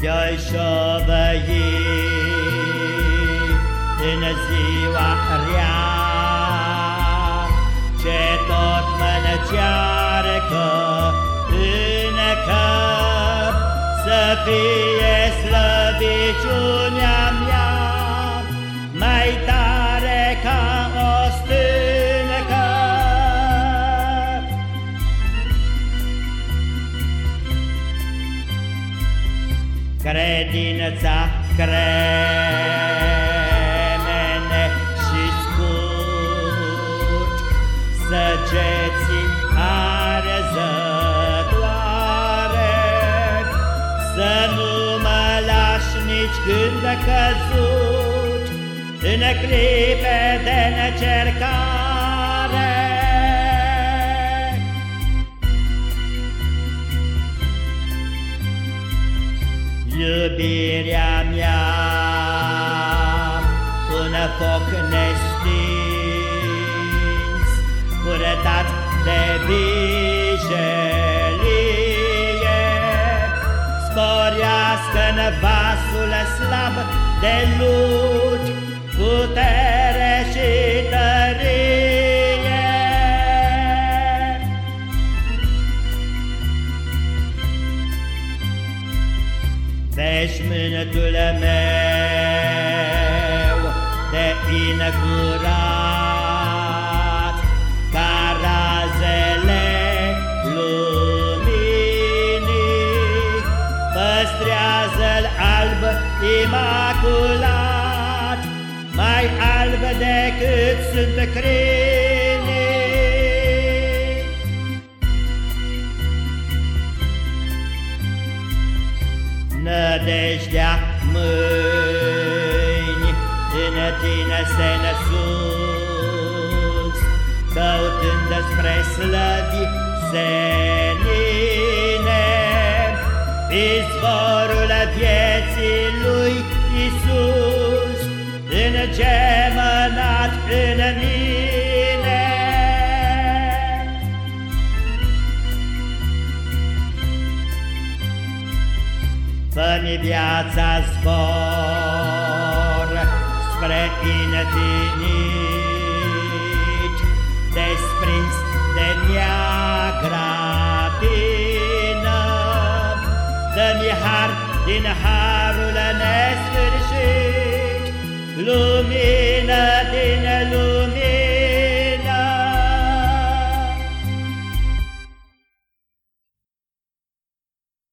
De-ai șovăi în ziua rea Ce tot mă încearcă în cap Să fie slăbiciunea Credința cremene și scurt Săgeții arzătoare Să nu mă lași nici când a căzut În clipe de necercare Iubirea mea Un foc nestins Purătat de vijelie. Sporească-n vasul slab de lut Putere Veșmântul meu de incurat Ca razele luminii Păstrează-l alb imaculat Mai alb decât sunt crinii Nădejdea mâini în tine se sus, Căutând spre slăvi senine, Izvorul vieții lui Isus, Îngemănat în mine. Fă-mi viața zbor spre infinit, Desprins de neagra tină. Dă-mi har din harul nesfârșit, lumii